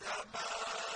السَّمَاءِ